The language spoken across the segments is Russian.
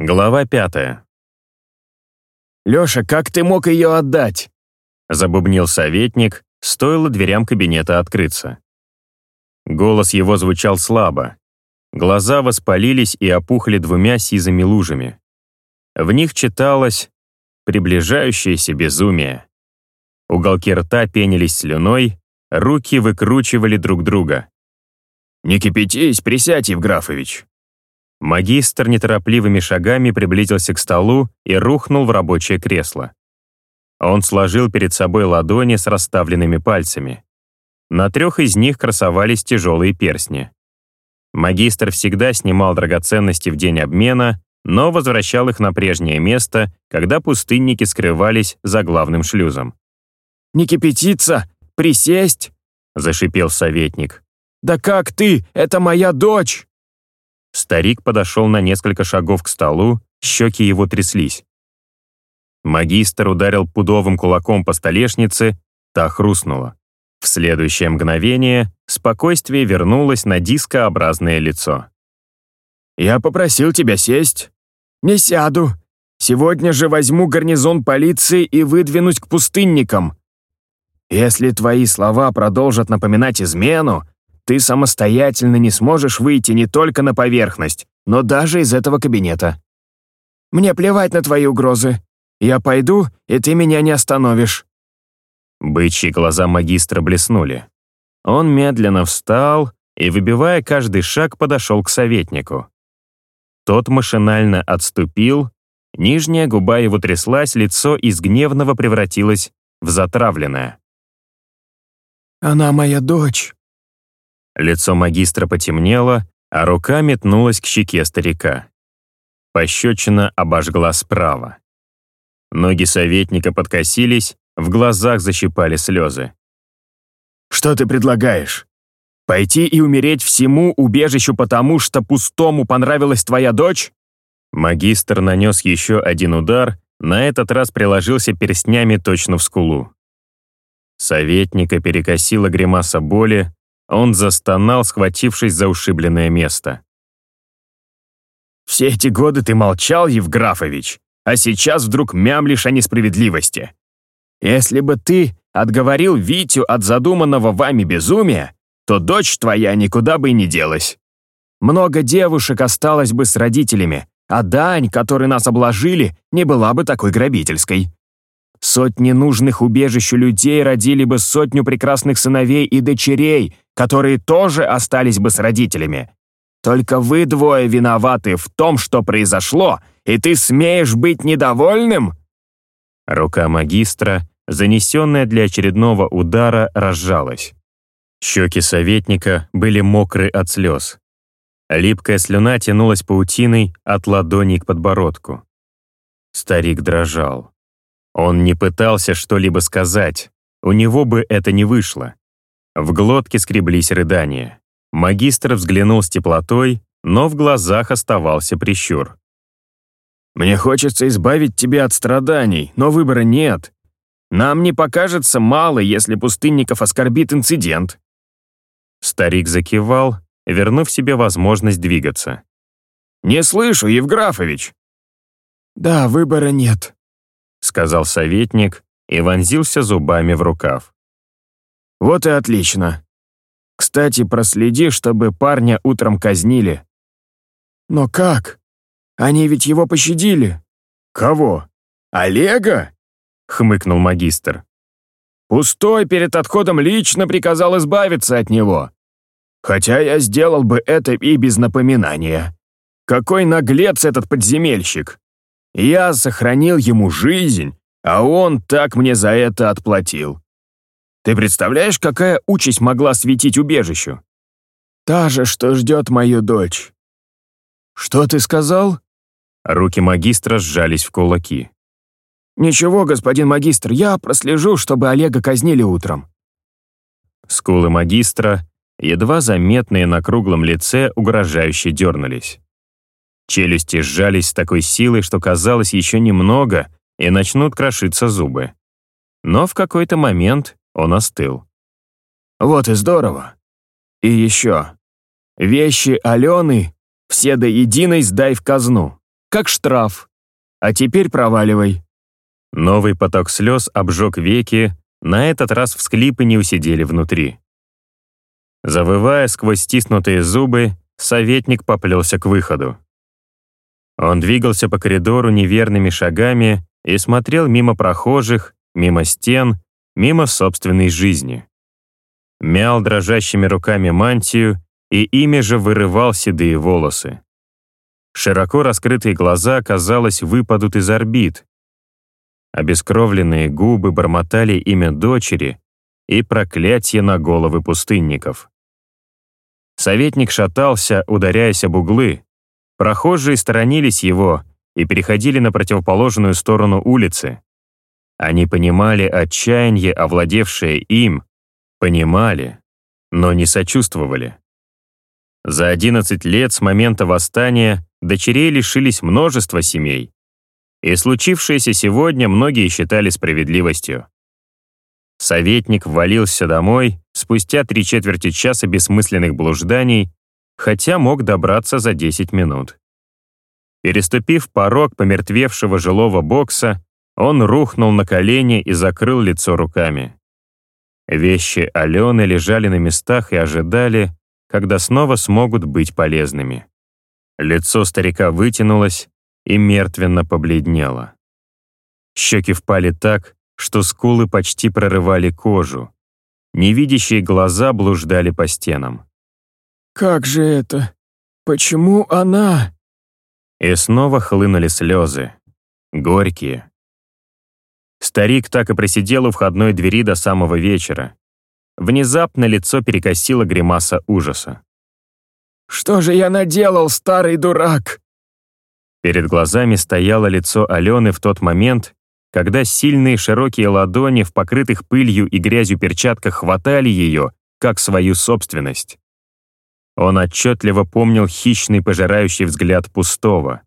Глава пятая. «Леша, как ты мог ее отдать?» Забубнил советник, стоило дверям кабинета открыться. Голос его звучал слабо. Глаза воспалились и опухли двумя сизыми лужами. В них читалось приближающееся безумие. Уголки рта пенились слюной, руки выкручивали друг друга. «Не кипятись, присядь, Евграфович!» Магистр неторопливыми шагами приблизился к столу и рухнул в рабочее кресло. Он сложил перед собой ладони с расставленными пальцами. На трех из них красовались тяжелые перстни. Магистр всегда снимал драгоценности в день обмена, но возвращал их на прежнее место, когда пустынники скрывались за главным шлюзом. «Не кипятиться! Присесть!» — зашипел советник. «Да как ты? Это моя дочь!» Старик подошел на несколько шагов к столу, щеки его тряслись. Магистр ударил пудовым кулаком по столешнице, та хрустнула. В следующее мгновение спокойствие вернулось на дискообразное лицо. «Я попросил тебя сесть». «Не сяду. Сегодня же возьму гарнизон полиции и выдвинусь к пустынникам. Если твои слова продолжат напоминать измену, ты самостоятельно не сможешь выйти не только на поверхность, но даже из этого кабинета. Мне плевать на твои угрозы. Я пойду, и ты меня не остановишь». Бычьи глаза магистра блеснули. Он медленно встал и, выбивая каждый шаг, подошел к советнику. Тот машинально отступил, нижняя губа его тряслась, лицо из гневного превратилось в затравленное. «Она моя дочь», Лицо магистра потемнело, а рука метнулась к щеке старика. Пощечина обожгла справа. Ноги советника подкосились, в глазах защипали слезы. «Что ты предлагаешь? Пойти и умереть всему убежищу потому, что пустому понравилась твоя дочь?» Магистр нанес еще один удар, на этот раз приложился перстнями точно в скулу. Советника перекосила гримаса боли, он застонал, схватившись за ушибленное место. «Все эти годы ты молчал, Евграфович, а сейчас вдруг мямлишь о несправедливости. Если бы ты отговорил Витю от задуманного вами безумия, то дочь твоя никуда бы и не делась. Много девушек осталось бы с родителями, а дань, которой нас обложили, не была бы такой грабительской. Сотни нужных убежищу людей родили бы сотню прекрасных сыновей и дочерей, которые тоже остались бы с родителями. Только вы двое виноваты в том, что произошло, и ты смеешь быть недовольным?» Рука магистра, занесенная для очередного удара, разжалась. Щеки советника были мокры от слез. Липкая слюна тянулась паутиной от ладони к подбородку. Старик дрожал. Он не пытался что-либо сказать, у него бы это не вышло. В глотке скреблись рыдания. Магистр взглянул с теплотой, но в глазах оставался прищур. «Мне хочется избавить тебя от страданий, но выбора нет. Нам не покажется мало, если пустынников оскорбит инцидент». Старик закивал, вернув себе возможность двигаться. «Не слышу, Евграфович!» «Да, выбора нет», — сказал советник и вонзился зубами в рукав. «Вот и отлично. Кстати, проследи, чтобы парня утром казнили». «Но как? Они ведь его пощадили». «Кого? Олега?» — хмыкнул магистр. «Пустой перед отходом лично приказал избавиться от него. Хотя я сделал бы это и без напоминания. Какой наглец этот подземельщик! Я сохранил ему жизнь, а он так мне за это отплатил. Ты представляешь, какая участь могла светить убежищу? Та же, что ждет мою дочь. Что ты сказал? Руки магистра сжались в кулаки. «Ничего, господин магистр, я прослежу, чтобы Олега казнили утром». Скулы магистра, едва заметные на круглом лице, угрожающе дернулись. Челюсти сжались с такой силой, что казалось еще немного, и начнут крошиться зубы. Но в какой-то момент он остыл. «Вот и здорово. И еще. Вещи Алены все до единой сдай в казну. как штраф. А теперь проваливай». Новый поток слез обжег веки, на этот раз всклипы не усидели внутри. Завывая сквозь стиснутые зубы, советник поплелся к выходу. Он двигался по коридору неверными шагами и смотрел мимо прохожих, мимо стен, мимо собственной жизни. Мял дрожащими руками мантию и ими же вырывал седые волосы. Широко раскрытые глаза, казалось, выпадут из орбит. Обескровленные губы бормотали имя дочери и проклятие на головы пустынников. Советник шатался, ударяясь об углы. Прохожие сторонились его и переходили на противоположную сторону улицы. Они понимали отчаяние, овладевшее им, понимали, но не сочувствовали. За 11 лет с момента восстания дочерей лишились множества семей. И случившееся сегодня многие считали справедливостью. Советник ввалился домой спустя три четверти часа бессмысленных блужданий, хотя мог добраться за 10 минут. Переступив порог помертвевшего жилого бокса, он рухнул на колени и закрыл лицо руками. Вещи Алены лежали на местах и ожидали, когда снова смогут быть полезными. Лицо старика вытянулось и мертвенно побледнело. Щеки впали так, что скулы почти прорывали кожу. Невидящие глаза блуждали по стенам. «Как же это? Почему она?» И снова хлынули слезы. Горькие. Старик так и просидел у входной двери до самого вечера. Внезапно лицо перекосило гримаса ужаса. «Что же я наделал, старый дурак?» Перед глазами стояло лицо Алены в тот момент, когда сильные широкие ладони в покрытых пылью и грязью перчатках хватали ее, как свою собственность. Он отчетливо помнил хищный пожирающий взгляд пустого.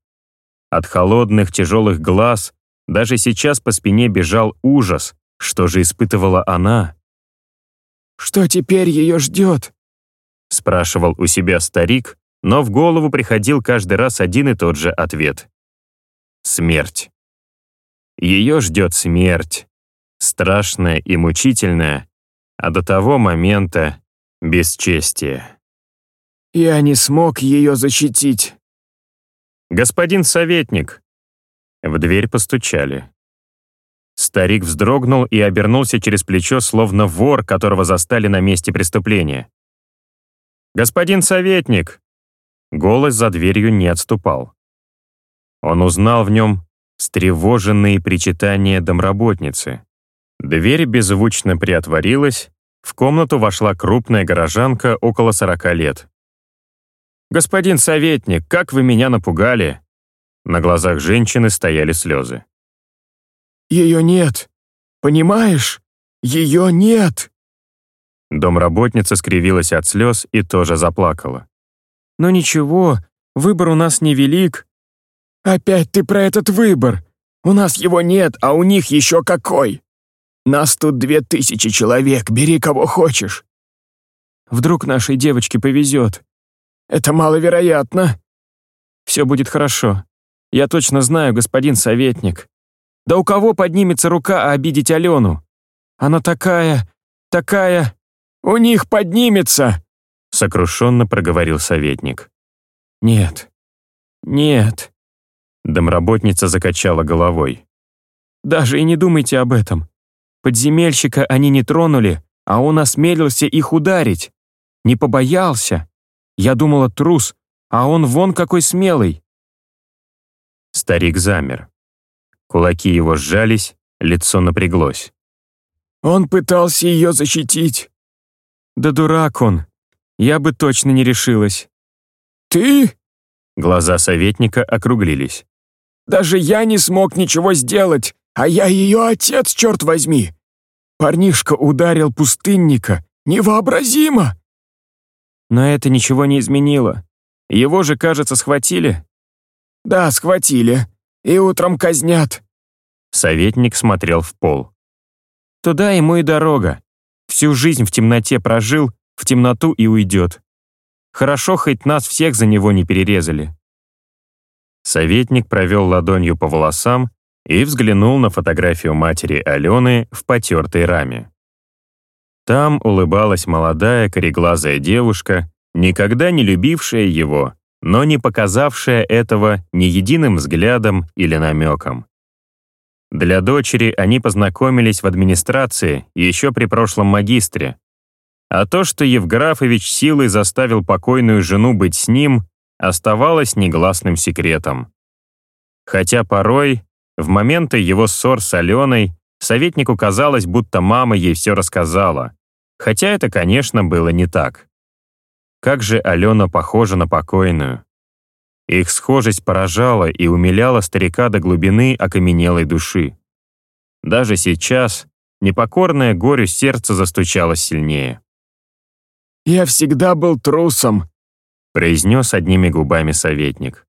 От холодных тяжелых глаз даже сейчас по спине бежал ужас, что же испытывала она. «Что теперь ее ждет?» спрашивал у себя старик, но в голову приходил каждый раз один и тот же ответ. Смерть. Ее ждет смерть, страшная и мучительная, а до того момента — бесчестие. Я не смог ее защитить. «Господин советник!» В дверь постучали. Старик вздрогнул и обернулся через плечо, словно вор, которого застали на месте преступления. «Господин советник!» Голос за дверью не отступал. Он узнал в нем встревоженные причитания домработницы. Дверь беззвучно приотворилась, в комнату вошла крупная горожанка около сорока лет. «Господин советник, как вы меня напугали!» На глазах женщины стояли слезы. «Ее нет! Понимаешь? Ее нет!» Домработница скривилась от слез и тоже заплакала. «Но ничего, выбор у нас невелик». «Опять ты про этот выбор! У нас его нет, а у них еще какой! Нас тут две тысячи человек, бери кого хочешь!» «Вдруг нашей девочке повезет?» Это маловероятно. Все будет хорошо. Я точно знаю, господин советник. Да у кого поднимется рука обидеть Алену? Она такая, такая... У них поднимется!» Сокрушенно проговорил советник. «Нет, нет». Домработница закачала головой. «Даже и не думайте об этом. Подземельщика они не тронули, а он осмелился их ударить. Не побоялся. Я думала, трус, а он вон какой смелый. Старик замер. Кулаки его сжались, лицо напряглось. Он пытался ее защитить. Да дурак он. Я бы точно не решилась. Ты? Глаза советника округлились. Даже я не смог ничего сделать, а я ее отец, черт возьми. Парнишка ударил пустынника. Невообразимо! Но это ничего не изменило. Его же, кажется, схватили. Да, схватили. И утром казнят. Советник смотрел в пол. Туда ему и дорога. Всю жизнь в темноте прожил, в темноту и уйдет. Хорошо, хоть нас всех за него не перерезали. Советник провел ладонью по волосам и взглянул на фотографию матери Алены в потертой раме. Там улыбалась молодая кореглазая девушка, никогда не любившая его, но не показавшая этого ни единым взглядом или намеком. Для дочери они познакомились в администрации еще при прошлом магистре. А то, что Евграфович силой заставил покойную жену быть с ним, оставалось негласным секретом. Хотя порой, в моменты его ссор с Аленой, советнику казалось, будто мама ей все рассказала, хотя это, конечно, было не так. Как же Алена похожа на покойную. Их схожесть поражала и умиляла старика до глубины окаменелой души. Даже сейчас непокорное горю сердце застучало сильнее. «Я всегда был трусом», — произнес одними губами советник.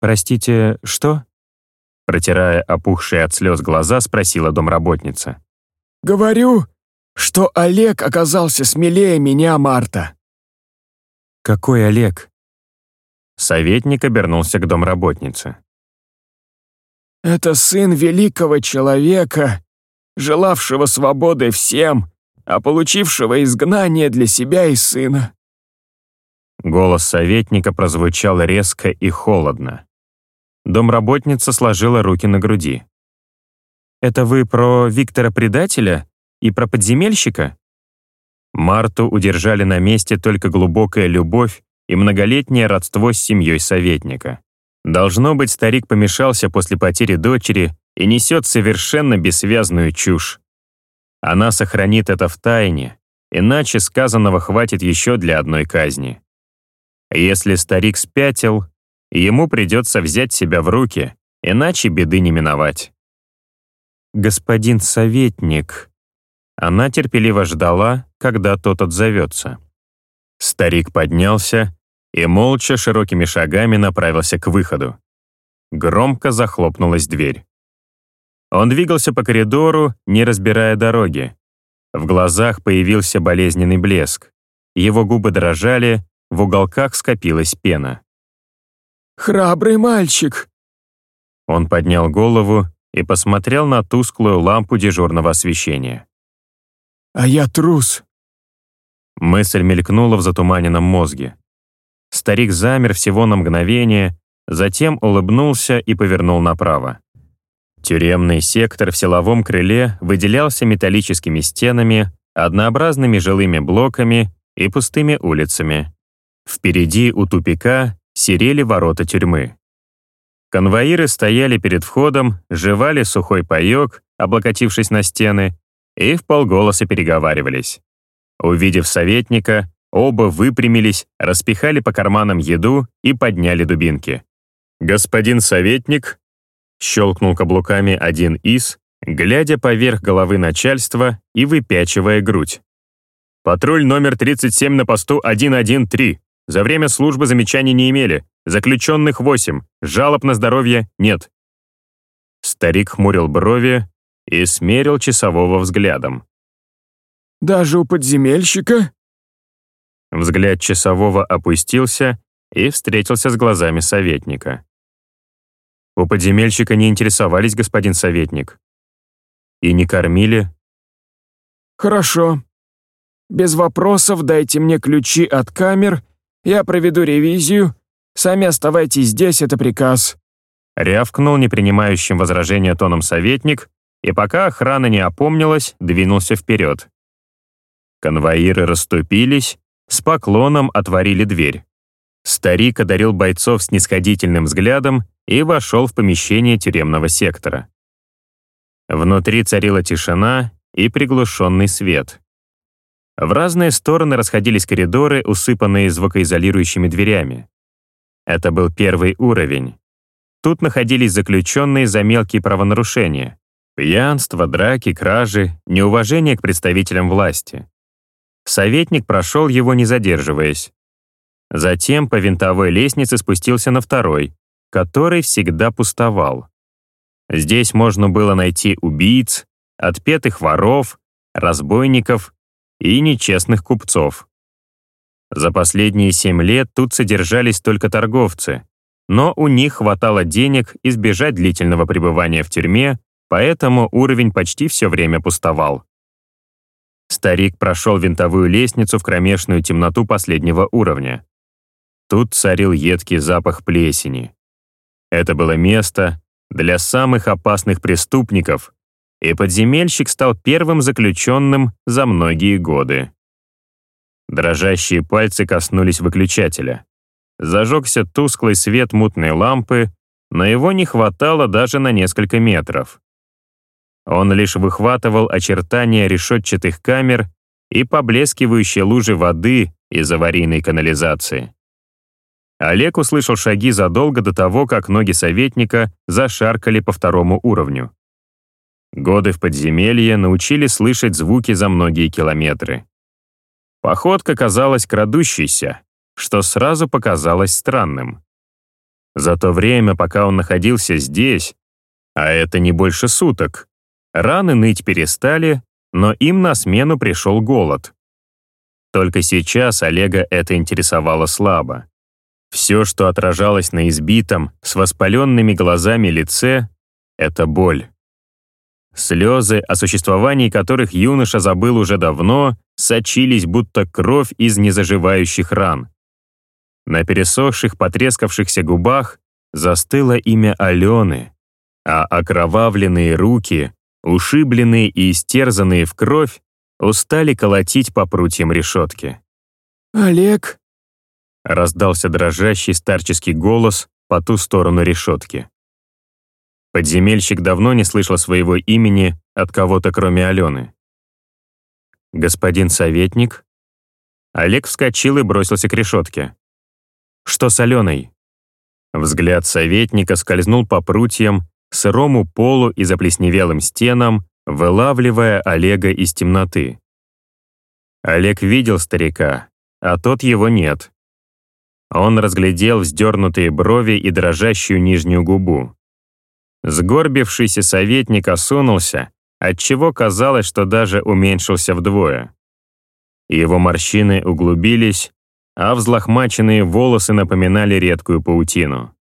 «Простите, что?» Протирая опухшие от слез глаза, спросила домработница. «Говорю, что Олег оказался смелее меня, Марта». «Какой Олег?» Советник обернулся к домработнице. «Это сын великого человека, желавшего свободы всем, а получившего изгнание для себя и сына». Голос советника прозвучал резко и холодно. Домработница сложила руки на груди. «Это вы про Виктора-предателя и про подземельщика?» Марту удержали на месте только глубокая любовь и многолетнее родство с семьей советника. Должно быть, старик помешался после потери дочери и несет совершенно бессвязную чушь. Она сохранит это в тайне, иначе сказанного хватит еще для одной казни. Если старик спятил, ему придется взять себя в руки, иначе беды не миновать. «Господин советник», она терпеливо ждала, когда тот отзовется. Старик поднялся и молча широкими шагами направился к выходу. Громко захлопнулась дверь. Он двигался по коридору, не разбирая дороги. В глазах появился болезненный блеск. Его губы дрожали, в уголках скопилась пена. «Храбрый мальчик!» Он поднял голову и посмотрел на тусклую лампу дежурного освещения. «А я трус!» Мысль мелькнула в затуманенном мозге. Старик замер всего на мгновение, затем улыбнулся и повернул направо. Тюремный сектор в силовом крыле выделялся металлическими стенами, однообразными жилыми блоками и пустыми улицами. Впереди у тупика серели ворота тюрьмы. Конвоиры стояли перед входом, жевали сухой паёк, облокотившись на стены, и в полголоса переговаривались. Увидев советника, оба выпрямились, распихали по карманам еду и подняли дубинки. «Господин советник», — щелкнул каблуками один из, глядя поверх головы начальства и выпячивая грудь. «Патруль номер 37 на посту 113. За время службы замечаний не имели. Заключенных 8. Жалоб на здоровье нет». Старик хмурил брови и смерил часового взглядом. Даже у подземельщика?» Взгляд часового опустился и встретился с глазами советника. «У подземельщика не интересовались, господин советник. И не кормили?» «Хорошо. Без вопросов дайте мне ключи от камер, я проведу ревизию. Сами оставайтесь здесь, это приказ». Рявкнул непринимающим возражения тоном советник, и пока охрана не опомнилась, двинулся вперед. Конвоиры расступились, с поклоном отворили дверь. Старик одарил бойцов снисходительным взглядом и вошел в помещение тюремного сектора. Внутри царила тишина и приглушенный свет. В разные стороны расходились коридоры, усыпанные звукоизолирующими дверями. Это был первый уровень. Тут находились заключенные за мелкие правонарушения. Пьянство, драки, кражи, неуважение к представителям власти. Советник прошел его, не задерживаясь. Затем по винтовой лестнице спустился на второй, который всегда пустовал. Здесь можно было найти убийц, отпетых воров, разбойников и нечестных купцов. За последние семь лет тут содержались только торговцы. но у них хватало денег избежать длительного пребывания в тюрьме, поэтому уровень почти все время пустовал. Старик прошел винтовую лестницу в кромешную темноту последнего уровня. Тут царил едкий запах плесени. Это было место для самых опасных преступников, и подземельщик стал первым заключенным за многие годы. Дрожащие пальцы коснулись выключателя. Зажегся тусклый свет мутной лампы, но его не хватало даже на несколько метров. Он лишь выхватывал очертания решетчатых камер и поблескивающие лужи воды из аварийной канализации. Олег услышал шаги задолго до того, как ноги советника зашаркали по второму уровню. Годы в подземелье научили слышать звуки за многие километры. Походка казалась крадущейся, что сразу показалось странным. За то время, пока он находился здесь, а это не больше суток, раны ныть перестали, но им на смену пришел голод. Только сейчас Олега это интересовало слабо. Все, что отражалось на избитом, с воспаленными глазами лице — это боль. Слезы, о существовании которых юноша забыл уже давно, сочились, будто кровь из незаживающих ран. На пересохших, потрескавшихся губах застыло имя Алены, а окровавленные руки, ушибленные и истерзанные в кровь, устали колотить по прутьям решетки. «Олег?» раздался дрожащий старческий голос по ту сторону решетки. Подземельщик давно не слышал своего имени от кого-то, кроме Алены. «Господин советник?» Олег вскочил и бросился к решетке. «Что с Аленой?» Взгляд советника скользнул по прутьям, сырому полу и заплесневелым стенам, вылавливая Олега из темноты. Олег видел старика, а тот его нет. Он разглядел вздернутые брови и дрожащую нижнюю губу. Сгорбившийся советник осунулся, отчего казалось, что даже уменьшился вдвое. Его морщины углубились, а взлохмаченные волосы напоминали редкую паутину.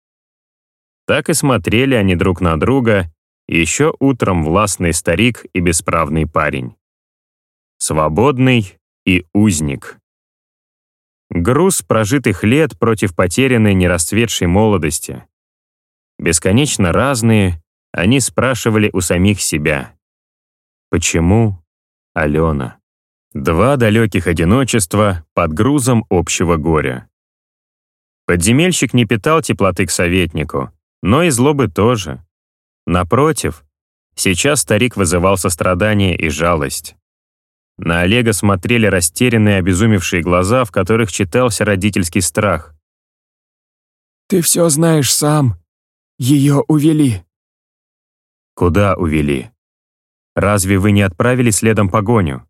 Так и смотрели они друг на друга, еще утром властный старик и бесправный парень. Свободный и узник. Груз прожитых лет против потерянной нерасцветшей молодости. Бесконечно разные, они спрашивали у самих себя. Почему Алена? Два далеких одиночества под грузом общего горя. Подземельщик не питал теплоты к советнику, но и злобы тоже. Напротив, сейчас старик вызывал сострадание и жалость. На Олега смотрели растерянные, обезумевшие глаза, в которых читался родительский страх. «Ты все знаешь сам. Ее увели». «Куда увели? Разве вы не отправили следом погоню?»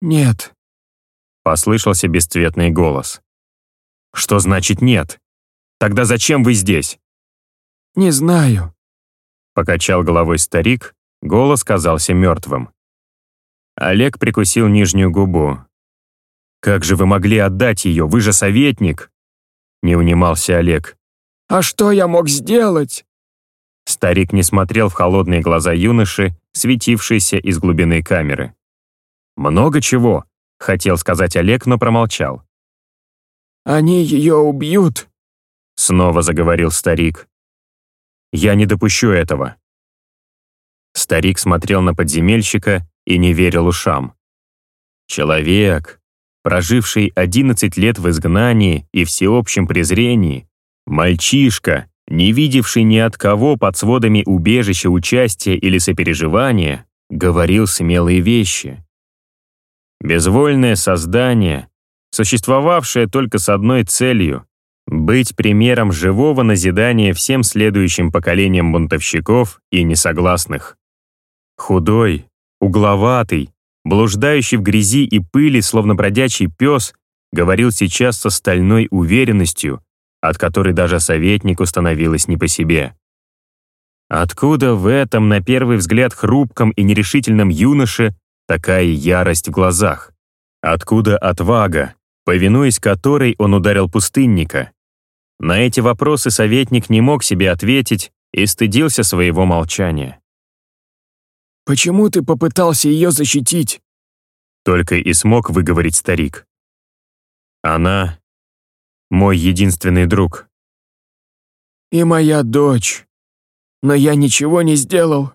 «Нет», — послышался бесцветный голос. «Что значит нет? Тогда зачем вы здесь?» «Не знаю», — покачал головой старик, голос казался мертвым. Олег прикусил нижнюю губу. «Как же вы могли отдать ее? Вы же советник!» Не унимался Олег. «А что я мог сделать?» Старик не смотрел в холодные глаза юноши, светившиеся из глубины камеры. «Много чего», — хотел сказать Олег, но промолчал. «Они ее убьют», — снова заговорил старик. «Я не допущу этого». Старик смотрел на подземельщика и не верил ушам. Человек, проживший 11 лет в изгнании и всеобщем презрении, мальчишка, не видевший ни от кого под сводами убежища участия или сопереживания, говорил смелые вещи. Безвольное создание, существовавшее только с одной целью — быть примером живого назидания всем следующим поколениям бунтовщиков и несогласных. Худой, угловатый, блуждающий в грязи и пыли, словно бродячий пес, говорил сейчас со стальной уверенностью, от которой даже советнику становилось не по себе. Откуда в этом, на первый взгляд, хрупком и нерешительном юноше такая ярость в глазах? Откуда отвага, повинуясь которой он ударил пустынника? На эти вопросы советник не мог себе ответить и стыдился своего молчания. «Почему ты попытался ее защитить?» Только и смог выговорить старик. «Она — мой единственный друг». «И моя дочь. Но я ничего не сделал».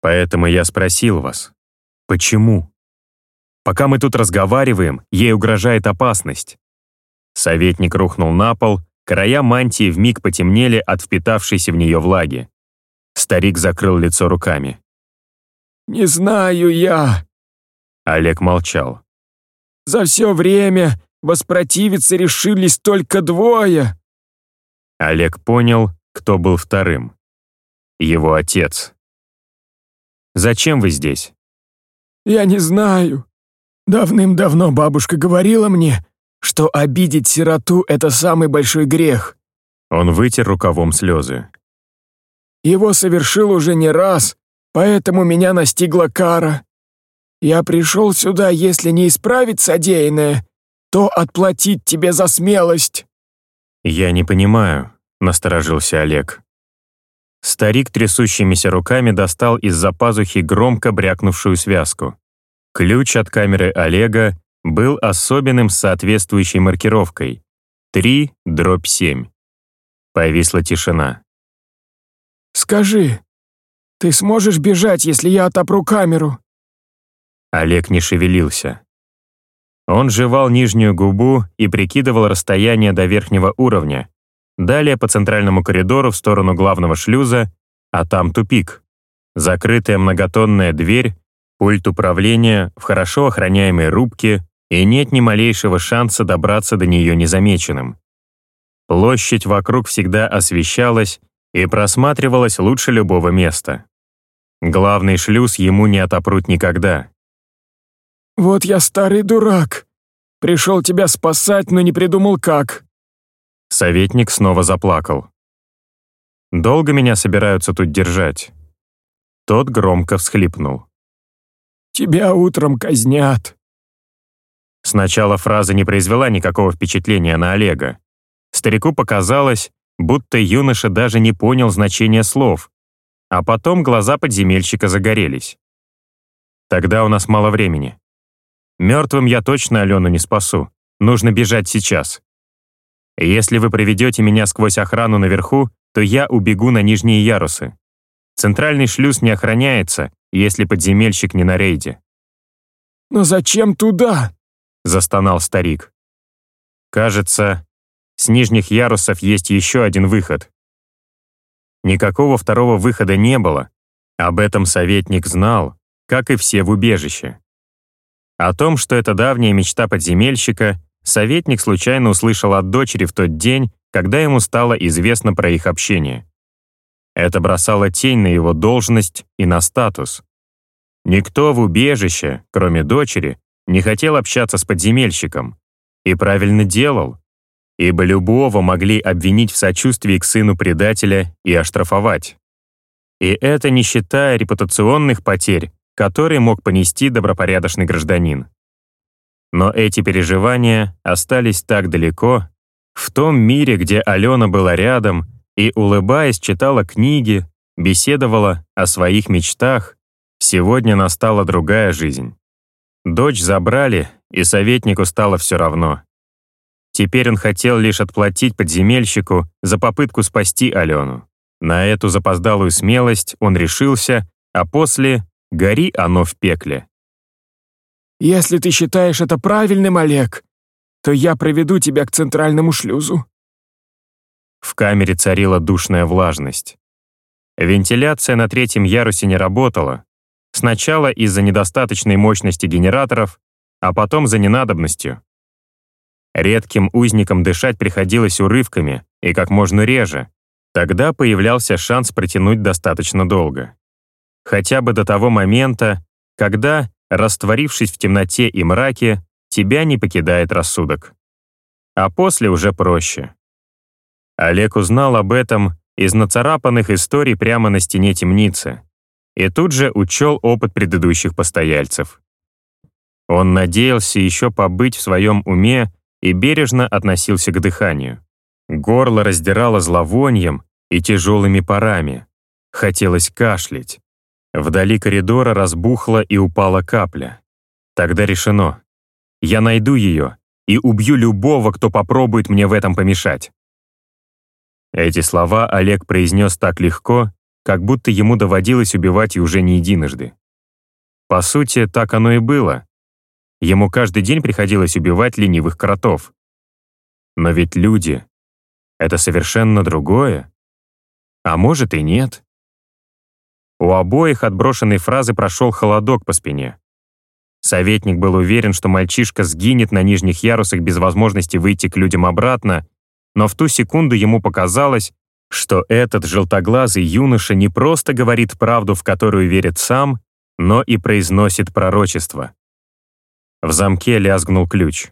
Поэтому я спросил вас, почему? Пока мы тут разговариваем, ей угрожает опасность. Советник рухнул на пол, края мантии вмиг потемнели от впитавшейся в нее влаги. Старик закрыл лицо руками. «Не знаю я». Олег молчал. «За все время воспротивиться решились только двое». Олег понял, кто был вторым. Его отец. «Зачем вы здесь?» «Я не знаю. Давным-давно бабушка говорила мне, что обидеть сироту — это самый большой грех». Он вытер рукавом слезы. «Его совершил уже не раз, поэтому меня настигла кара. Я пришел сюда, если не исправить содеянное, то отплатить тебе за смелость». «Я не понимаю», — насторожился Олег. Старик трясущимися руками достал из-за пазухи громко брякнувшую связку. Ключ от камеры Олега был особенным с соответствующей маркировкой. 3 дробь 7. Повисла тишина. «Скажи, ты сможешь бежать, если я отопру камеру?» Олег не шевелился. Он жевал нижнюю губу и прикидывал расстояние до верхнего уровня. Далее по центральному коридору в сторону главного шлюза, а там тупик. Закрытая многотонная дверь, пульт управления в хорошо охраняемой рубке, и нет ни малейшего шанса добраться до нее незамеченным. Площадь вокруг всегда освещалась и просматривалась лучше любого места. Главный шлюз ему не отопрут никогда. «Вот я старый дурак. Пришел тебя спасать, но не придумал как». Советник снова заплакал. «Долго меня собираются тут держать?» Тот громко всхлипнул. «Тебя утром казнят». Сначала фраза не произвела никакого впечатления на Олега. Старику показалось, будто юноша даже не понял значения слов, а потом глаза подземельщика загорелись. «Тогда у нас мало времени. Мертвым я точно Алену не спасу. Нужно бежать сейчас. Если вы проведете меня сквозь охрану наверху, то я убегу на нижние ярусы. Центральный шлюз не охраняется, если подземельщик не на рейде». «Но зачем туда?» — застонал старик. «Кажется, с нижних ярусов есть еще один выход». Никакого второго выхода не было. Об этом советник знал, как и все в убежище. О том, что это давняя мечта подземельщика, советник случайно услышал от дочери в тот день, когда ему стало известно про их общение. Это бросало тень на его должность и на статус. Никто в убежище, кроме дочери, не хотел общаться с подземельщиком. И правильно делал, ибо любого могли обвинить в сочувствии к сыну предателя и оштрафовать. И это не считая репутационных потерь, который мог понести добропорядочный гражданин. Но эти переживания остались так далеко, в том мире, где Алена была рядом и, улыбаясь, читала книги, беседовала о своих мечтах, сегодня настала другая жизнь. Дочь забрали, и советнику стало все равно. Теперь он хотел лишь отплатить подземельщику за попытку спасти Алену. На эту запоздалую смелость он решился, а после Гори оно в пекле. «Если ты считаешь это правильным, Олег, то я проведу тебя к центральному шлюзу». В камере царила душная влажность. Вентиляция на третьем ярусе не работала. Сначала из-за недостаточной мощности генераторов, а потом за ненадобностью. Редким узникам дышать приходилось урывками и как можно реже. Тогда появлялся шанс протянуть достаточно долго хотя бы до того момента, когда, растворившись в темноте и мраке, тебя не покидает рассудок. А после уже проще. Олег узнал об этом из нацарапанных историй прямо на стене темницы и тут же учел опыт предыдущих постояльцев. Он надеялся еще побыть в своем уме и бережно относился к дыханию. Горло раздирало зловонием и тяжелыми парами. Хотелось кашлять. Вдали коридора разбухла и упала капля. Тогда решено. Я найду ее и убью любого, кто попробует мне в этом помешать. Эти слова Олег произнес так легко, как будто ему доводилось убивать и уже не единожды. По сути, так оно и было. Ему каждый день приходилось убивать ленивых кротов. Но ведь люди — это совершенно другое. А может и нет. У обоих от брошенной фразы прошел холодок по спине. Советник был уверен, что мальчишка сгинет на нижних ярусах без возможности выйти к людям обратно, но в ту секунду ему показалось, что этот желтоглазый юноша не просто говорит правду, в которую верит сам, но и произносит пророчество. В замке лязгнул ключ.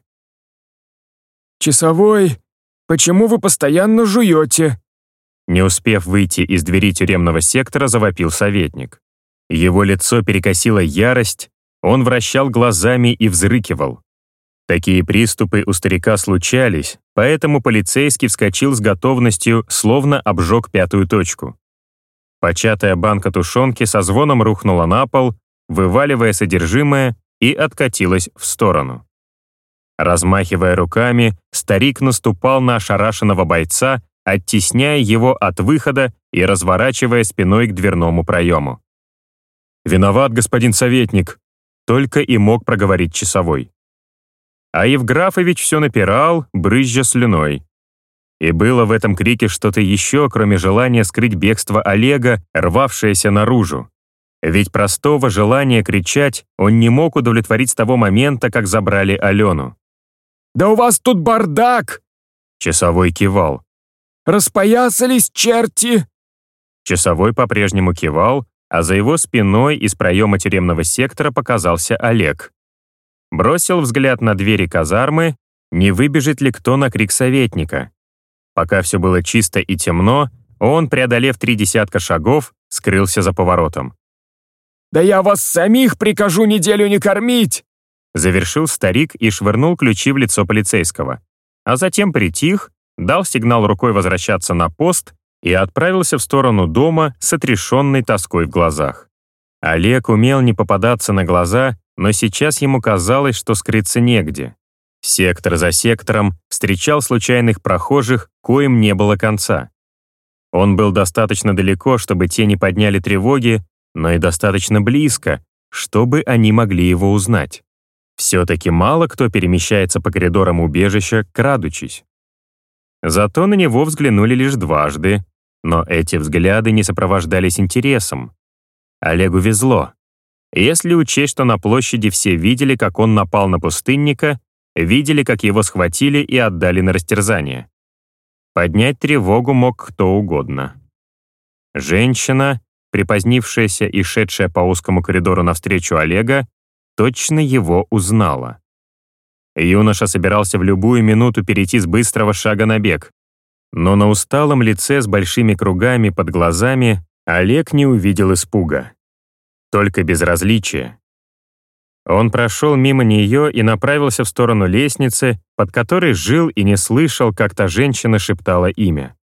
«Часовой, почему вы постоянно жуете?» Не успев выйти из двери тюремного сектора, завопил советник. Его лицо перекосило ярость, он вращал глазами и взрыкивал. Такие приступы у старика случались, поэтому полицейский вскочил с готовностью, словно обжег пятую точку. Початая банка тушенки со звоном рухнула на пол, вываливая содержимое, и откатилась в сторону. Размахивая руками, старик наступал на ошарашенного бойца, оттесняя его от выхода и разворачивая спиной к дверному проему. «Виноват, господин советник», — только и мог проговорить часовой. А Евграфович все напирал, брызжа слюной. И было в этом крике что-то еще, кроме желания скрыть бегство Олега, рвавшееся наружу. Ведь простого желания кричать он не мог удовлетворить с того момента, как забрали Алену. «Да у вас тут бардак!» Часовой кивал. «Распоясались черти!» Часовой по-прежнему кивал, а за его спиной из проема тюремного сектора показался Олег. Бросил взгляд на двери казармы, не выбежит ли кто на крик советника. Пока все было чисто и темно, он, преодолев три десятка шагов, скрылся за поворотом. «Да я вас самих прикажу неделю не кормить!» Завершил старик и швырнул ключи в лицо полицейского. А затем притих, дал сигнал рукой возвращаться на пост и отправился в сторону дома с отрешенной тоской в глазах. Олег умел не попадаться на глаза, но сейчас ему казалось, что скрыться негде. Сектор за сектором встречал случайных прохожих, коим не было конца. Он был достаточно далеко, чтобы те не подняли тревоги, но и достаточно близко, чтобы они могли его узнать. Все-таки мало кто перемещается по коридорам убежища, крадучись. Зато на него взглянули лишь дважды, но эти взгляды не сопровождались интересом. Олегу везло. Если учесть, что на площади все видели, как он напал на пустынника, видели, как его схватили и отдали на растерзание. Поднять тревогу мог кто угодно. Женщина, припозднившаяся и шедшая по узкому коридору навстречу Олега, точно его узнала. Юноша собирался в любую минуту перейти с быстрого шага на бег. Но на усталом лице с большими кругами под глазами Олег не увидел испуга. Только безразличие. Он прошел мимо нее и направился в сторону лестницы, под которой жил и не слышал, как та женщина шептала имя.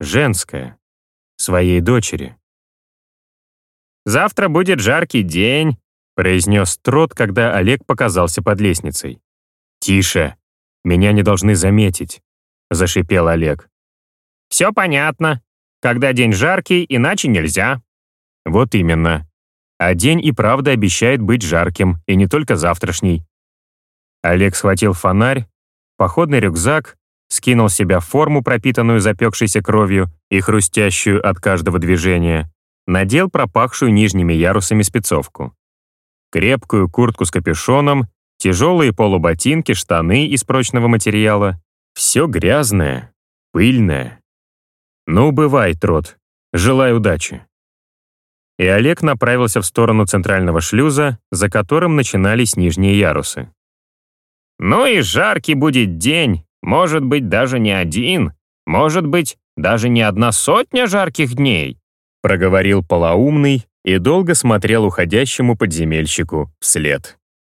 Женское. Своей дочери. «Завтра будет жаркий день», — произнес Трот, когда Олег показался под лестницей. «Тише. Меня не должны заметить», — зашипел Олег. «Все понятно. Когда день жаркий, иначе нельзя». «Вот именно. А день и правда обещает быть жарким, и не только завтрашний». Олег схватил фонарь, походный рюкзак, скинул с себя форму, пропитанную запекшейся кровью и хрустящую от каждого движения, надел пропахшую нижними ярусами спецовку. Крепкую куртку с капюшоном, тяжелые полуботинки, штаны из прочного материала. Все грязное, пыльное. Ну, бывай, Трот. Желаю удачи. И Олег направился в сторону центрального шлюза, за которым начинались нижние ярусы. «Ну и жаркий будет день, может быть, даже не один, может быть, даже не одна сотня жарких дней», проговорил полоумный и долго смотрел уходящему подземельщику вслед.